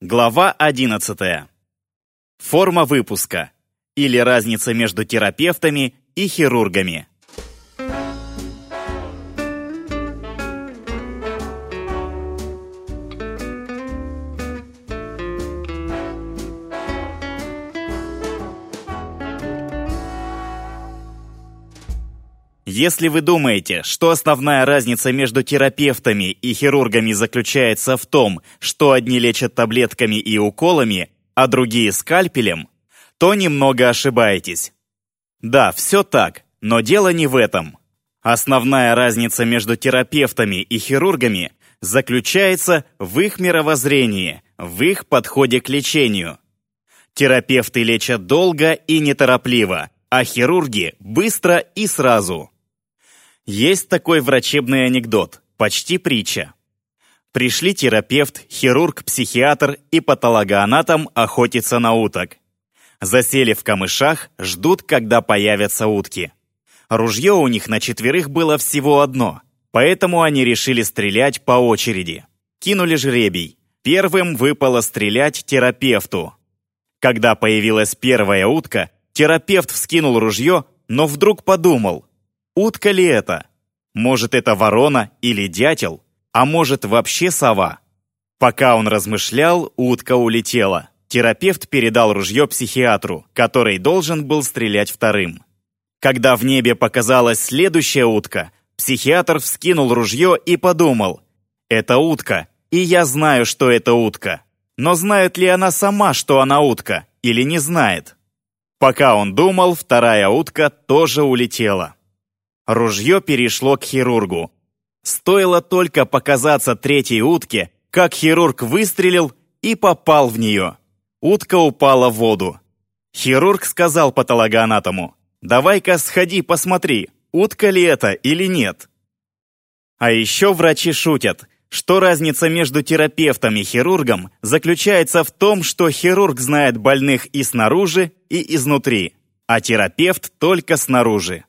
Глава 11. Форма выпуска или разница между терапевтами и хирургами. Если вы думаете, что основная разница между терапевтами и хирургами заключается в том, что одни лечат таблетками и уколами, а другие скальпелем, то немного ошибаетесь. Да, все так, но дело не в этом. Основная разница между терапевтами и хирургами заключается в их мировоззрении, в их подходе к лечению. Терапевты лечат долго и неторопливо, а хирурги быстро и сразу. Есть такой врачебный анекдот, почти притча. Пришли терапевт, хирург, психиатр и патологоанатом охотиться на уток. Засели в камышах, ждут, когда появятся утки. Ружье у них на четверых было всего одно, поэтому они решили стрелять по очереди. Кинули жребий. Первым выпало стрелять терапевту. Когда появилась первая утка, терапевт вскинул ружье, но вдруг подумал, Утка ли это? Может, это ворона или дятел? А может, вообще сова? Пока он размышлял, утка улетела. Терапевт передал ружье психиатру, который должен был стрелять вторым. Когда в небе показалась следующая утка, психиатр вскинул ружье и подумал, «Это утка, и я знаю, что это утка. Но знает ли она сама, что она утка, или не знает?» Пока он думал, вторая утка тоже улетела. Ружье перешло к хирургу. Стоило только показаться третьей утке, как хирург выстрелил и попал в нее. Утка упала в воду. Хирург сказал патологоанатому, «Давай-ка сходи, посмотри, утка ли это или нет». А еще врачи шутят, что разница между терапевтом и хирургом заключается в том, что хирург знает больных и снаружи, и изнутри, а терапевт только снаружи.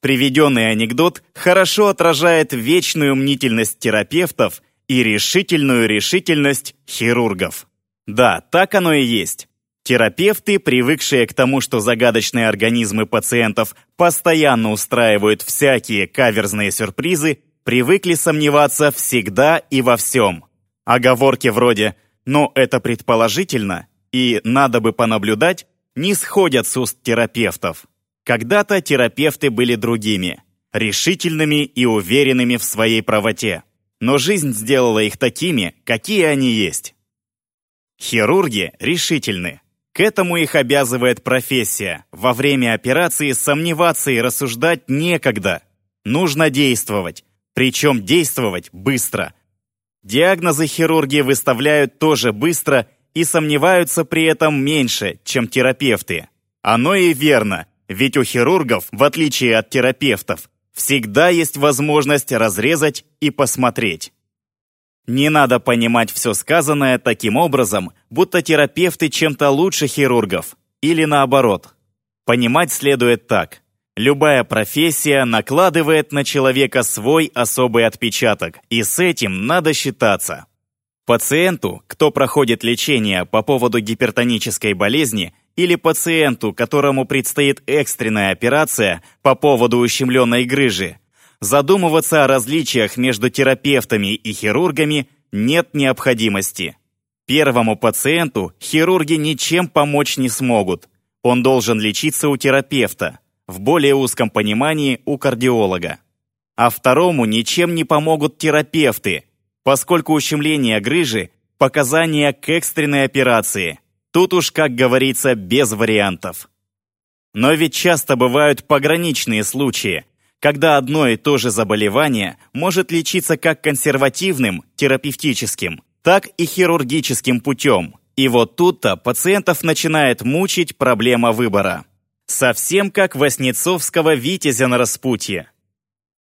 Приведенный анекдот хорошо отражает вечную мнительность терапевтов и решительную решительность хирургов. Да, так оно и есть. Терапевты, привыкшие к тому, что загадочные организмы пациентов постоянно устраивают всякие каверзные сюрпризы, привыкли сомневаться всегда и во всем. Оговорки вроде «но это предположительно» и «надо бы понаблюдать» не сходят с уст терапевтов. Когда-то терапевты были другими, решительными и уверенными в своей правоте. Но жизнь сделала их такими, какие они есть. Хирурги решительны. К этому их обязывает профессия. Во время операции сомневаться и рассуждать некогда. Нужно действовать. Причем действовать быстро. Диагнозы хирурги выставляют тоже быстро и сомневаются при этом меньше, чем терапевты. Оно и верно – ведь у хирургов, в отличие от терапевтов, всегда есть возможность разрезать и посмотреть. Не надо понимать все сказанное таким образом, будто терапевты чем-то лучше хирургов, или наоборот. Понимать следует так. Любая профессия накладывает на человека свой особый отпечаток, и с этим надо считаться. Пациенту, кто проходит лечение по поводу гипертонической болезни, или пациенту, которому предстоит экстренная операция по поводу ущемленной грыжи, задумываться о различиях между терапевтами и хирургами нет необходимости. Первому пациенту хирурги ничем помочь не смогут. Он должен лечиться у терапевта, в более узком понимании у кардиолога. А второму ничем не помогут терапевты, поскольку ущемление грыжи – показания к экстренной операции – Тут уж, как говорится, без вариантов. Но ведь часто бывают пограничные случаи, когда одно и то же заболевание может лечиться как консервативным, терапевтическим, так и хирургическим путем. И вот тут-то пациентов начинает мучить проблема выбора. Совсем как Васнецовского витязя на распутье.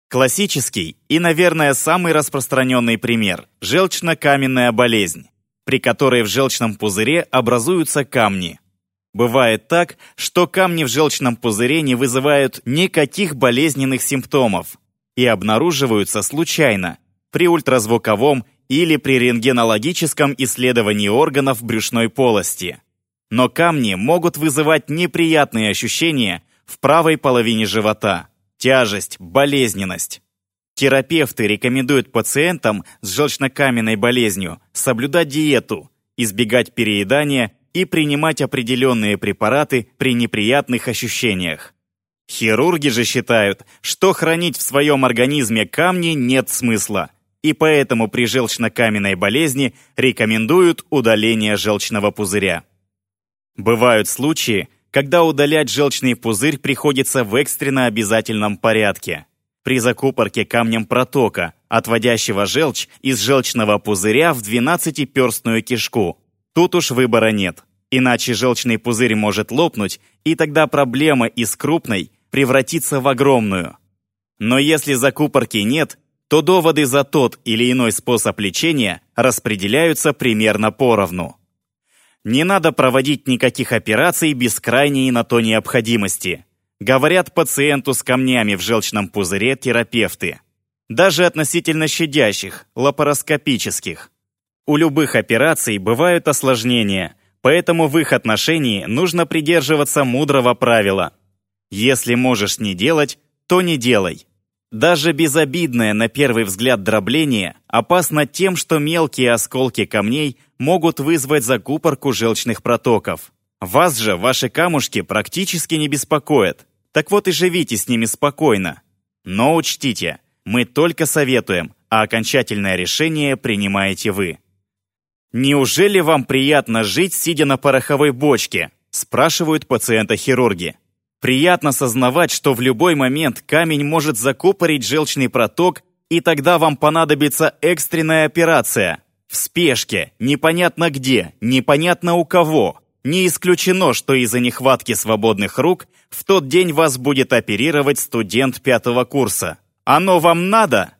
Классический и, наверное, самый распространенный пример – желчно-каменная болезнь при которой в желчном пузыре образуются камни. Бывает так, что камни в желчном пузыре не вызывают никаких болезненных симптомов и обнаруживаются случайно при ультразвуковом или при рентгенологическом исследовании органов брюшной полости. Но камни могут вызывать неприятные ощущения в правой половине живота, тяжесть, болезненность. Терапевты рекомендуют пациентам с желчнокаменной болезнью соблюдать диету, избегать переедания и принимать определенные препараты при неприятных ощущениях. Хирурги же считают, что хранить в своем организме камни нет смысла, и поэтому при желчнокаменной болезни рекомендуют удаление желчного пузыря. Бывают случаи, когда удалять желчный пузырь приходится в экстренно обязательном порядке. При закупорке камнем протока, отводящего желчь из желчного пузыря в 12-перстную кишку. Тут уж выбора нет. Иначе желчный пузырь может лопнуть, и тогда проблема из крупной превратится в огромную. Но если закупорки нет, то доводы за тот или иной способ лечения распределяются примерно поровну. Не надо проводить никаких операций без крайней на то необходимости. Говорят пациенту с камнями в желчном пузыре терапевты. Даже относительно щадящих, лапароскопических. У любых операций бывают осложнения, поэтому в их отношении нужно придерживаться мудрого правила. Если можешь не делать, то не делай. Даже безобидное на первый взгляд дробление опасно тем, что мелкие осколки камней могут вызвать закупорку желчных протоков. Вас же ваши камушки практически не беспокоят. Так вот и живите с ними спокойно. Но учтите, мы только советуем, а окончательное решение принимаете вы. «Неужели вам приятно жить, сидя на пороховой бочке?» спрашивают пациента-хирурги. Приятно сознавать, что в любой момент камень может закупорить желчный проток, и тогда вам понадобится экстренная операция. В спешке, непонятно где, непонятно у кого. Не исключено, что из-за нехватки свободных рук в тот день вас будет оперировать студент пятого курса. Оно вам надо?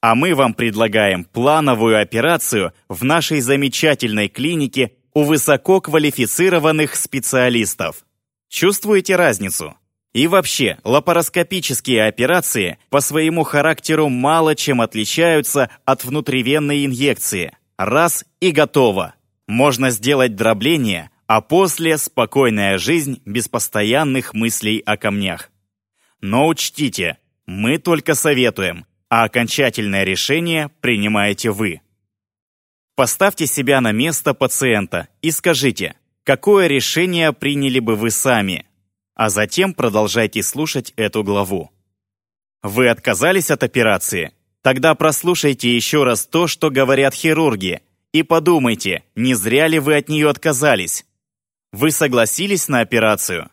А мы вам предлагаем плановую операцию в нашей замечательной клинике у высококвалифицированных специалистов. Чувствуете разницу? И вообще, лапароскопические операции по своему характеру мало чем отличаются от внутривенной инъекции. Раз и готово. Можно сделать дробление, а после спокойная жизнь без постоянных мыслей о камнях. Но учтите, мы только советуем, а окончательное решение принимаете вы. Поставьте себя на место пациента и скажите – какое решение приняли бы вы сами, а затем продолжайте слушать эту главу. Вы отказались от операции? Тогда прослушайте еще раз то, что говорят хирурги, и подумайте, не зря ли вы от нее отказались. Вы согласились на операцию?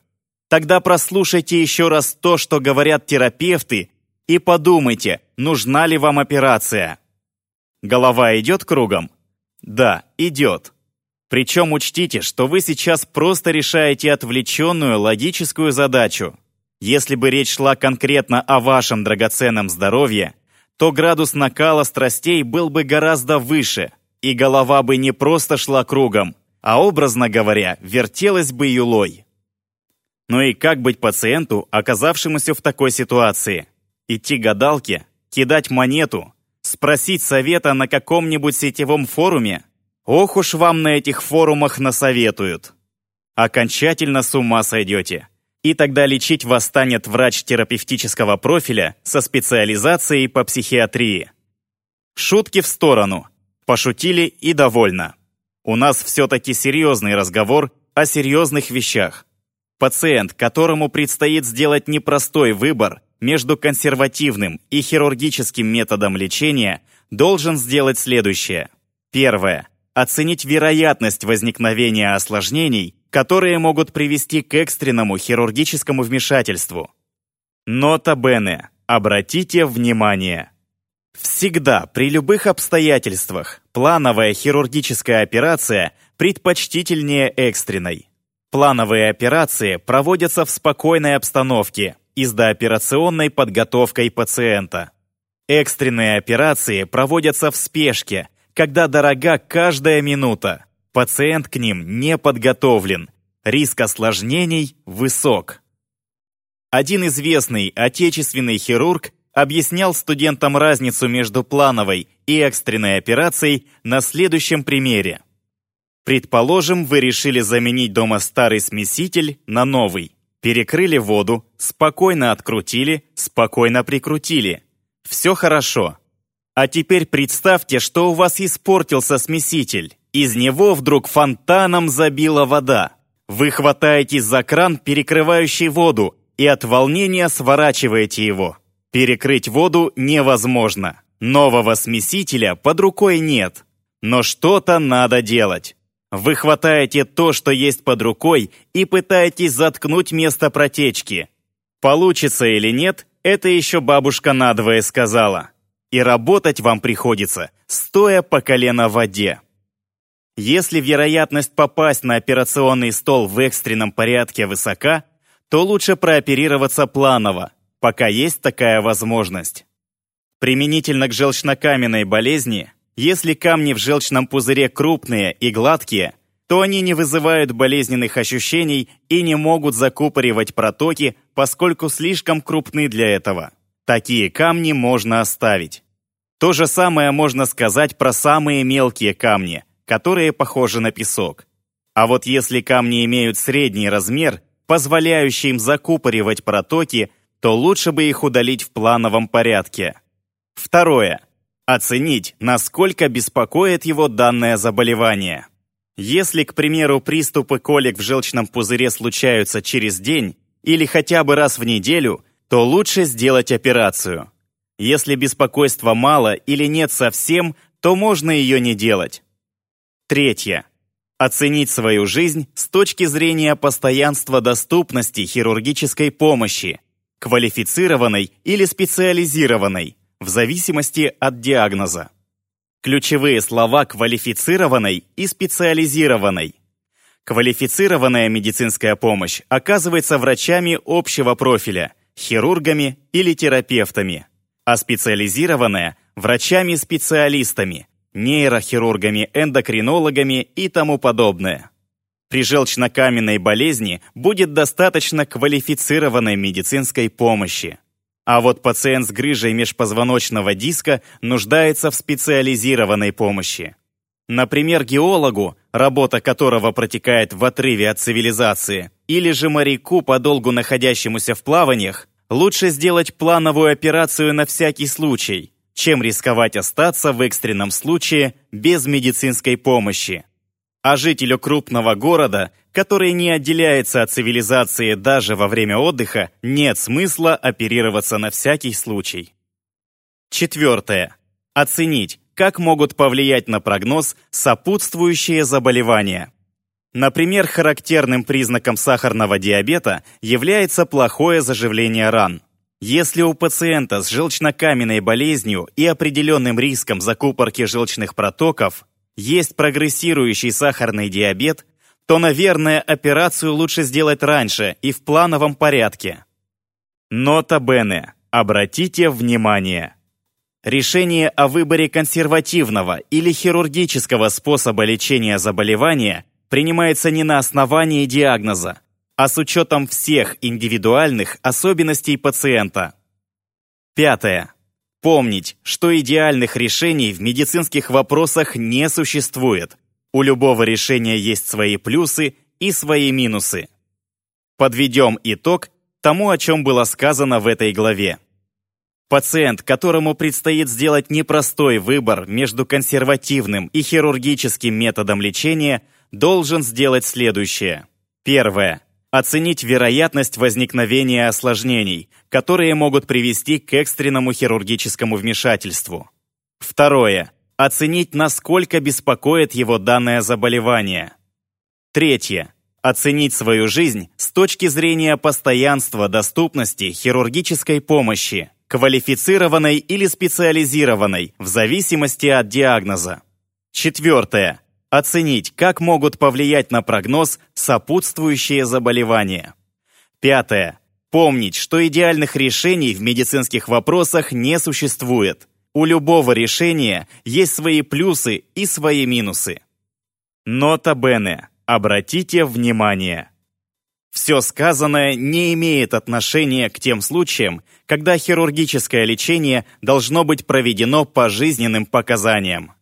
Тогда прослушайте еще раз то, что говорят терапевты, и подумайте, нужна ли вам операция. Голова идет кругом? Да, идет. Причем учтите, что вы сейчас просто решаете отвлеченную логическую задачу. Если бы речь шла конкретно о вашем драгоценном здоровье, то градус накала страстей был бы гораздо выше, и голова бы не просто шла кругом, а, образно говоря, вертелась бы юлой. Ну и как быть пациенту, оказавшемуся в такой ситуации? Идти к гадалке? Кидать монету? Спросить совета на каком-нибудь сетевом форуме? Ох уж вам на этих форумах насоветуют. Окончательно с ума сойдете. И тогда лечить вас станет врач терапевтического профиля со специализацией по психиатрии. Шутки в сторону. Пошутили и довольно. У нас все-таки серьезный разговор о серьезных вещах. Пациент, которому предстоит сделать непростой выбор между консервативным и хирургическим методом лечения, должен сделать следующее. Первое оценить вероятность возникновения осложнений, которые могут привести к экстренному хирургическому вмешательству. Нота Бене. Обратите внимание. Всегда, при любых обстоятельствах, плановая хирургическая операция предпочтительнее экстренной. Плановые операции проводятся в спокойной обстановке и с дооперационной подготовкой пациента. Экстренные операции проводятся в спешке – когда дорога каждая минута. Пациент к ним не подготовлен. Риск осложнений высок. Один известный отечественный хирург объяснял студентам разницу между плановой и экстренной операцией на следующем примере. Предположим, вы решили заменить дома старый смеситель на новый. Перекрыли воду, спокойно открутили, спокойно прикрутили. Все хорошо. А теперь представьте, что у вас испортился смеситель. Из него вдруг фонтаном забила вода. Вы хватаетесь за кран, перекрывающий воду, и от волнения сворачиваете его. Перекрыть воду невозможно. Нового смесителя под рукой нет. Но что-то надо делать. Вы хватаете то, что есть под рукой, и пытаетесь заткнуть место протечки. Получится или нет, это еще бабушка надвое сказала. И работать вам приходится, стоя по колено в воде. Если вероятность попасть на операционный стол в экстренном порядке высока, то лучше прооперироваться планово, пока есть такая возможность. Применительно к желчнокаменной болезни, если камни в желчном пузыре крупные и гладкие, то они не вызывают болезненных ощущений и не могут закупоривать протоки, поскольку слишком крупны для этого. Такие камни можно оставить. То же самое можно сказать про самые мелкие камни, которые похожи на песок. А вот если камни имеют средний размер, позволяющий им закупоривать протоки, то лучше бы их удалить в плановом порядке. Второе. Оценить, насколько беспокоит его данное заболевание. Если, к примеру, приступы колик в желчном пузыре случаются через день или хотя бы раз в неделю, то лучше сделать операцию. Если беспокойства мало или нет совсем, то можно ее не делать. Третье. Оценить свою жизнь с точки зрения постоянства доступности хирургической помощи, квалифицированной или специализированной, в зависимости от диагноза. Ключевые слова квалифицированной и специализированной. Квалифицированная медицинская помощь оказывается врачами общего профиля, хирургами или терапевтами, а специализированная – врачами-специалистами, нейрохирургами, эндокринологами и тому подобное. При желчнокаменной болезни будет достаточно квалифицированной медицинской помощи. А вот пациент с грыжей межпозвоночного диска нуждается в специализированной помощи. Например, геологу, работа которого протекает в отрыве от цивилизации, или же моряку, подолгу находящемуся в плаваниях, лучше сделать плановую операцию на всякий случай, чем рисковать остаться в экстренном случае без медицинской помощи. А жителю крупного города, который не отделяется от цивилизации даже во время отдыха, нет смысла оперироваться на всякий случай. Четвертое. Оценить, как могут повлиять на прогноз сопутствующие заболевания. Например, характерным признаком сахарного диабета является плохое заживление ран. Если у пациента с желчнокаменной болезнью и определенным риском закупорки желчных протоков есть прогрессирующий сахарный диабет, то, наверное, операцию лучше сделать раньше и в плановом порядке. Нота Бене. Обратите внимание. Решение о выборе консервативного или хирургического способа лечения заболевания принимается не на основании диагноза, а с учетом всех индивидуальных особенностей пациента. Пятое. Помнить, что идеальных решений в медицинских вопросах не существует. У любого решения есть свои плюсы и свои минусы. Подведем итог тому, о чем было сказано в этой главе. Пациент, которому предстоит сделать непростой выбор между консервативным и хирургическим методом лечения, должен сделать следующее. Первое оценить вероятность возникновения осложнений, которые могут привести к экстренному хирургическому вмешательству. Второе. Оценить, насколько беспокоит его данное заболевание. Третье. Оценить свою жизнь с точки зрения постоянства доступности хирургической помощи, квалифицированной или специализированной, в зависимости от диагноза. Четвертое Оценить, как могут повлиять на прогноз сопутствующие заболевания. Пятое. Помнить, что идеальных решений в медицинских вопросах не существует. У любого решения есть свои плюсы и свои минусы. Нота Бене. Обратите внимание. Все сказанное не имеет отношения к тем случаям, когда хирургическое лечение должно быть проведено по жизненным показаниям.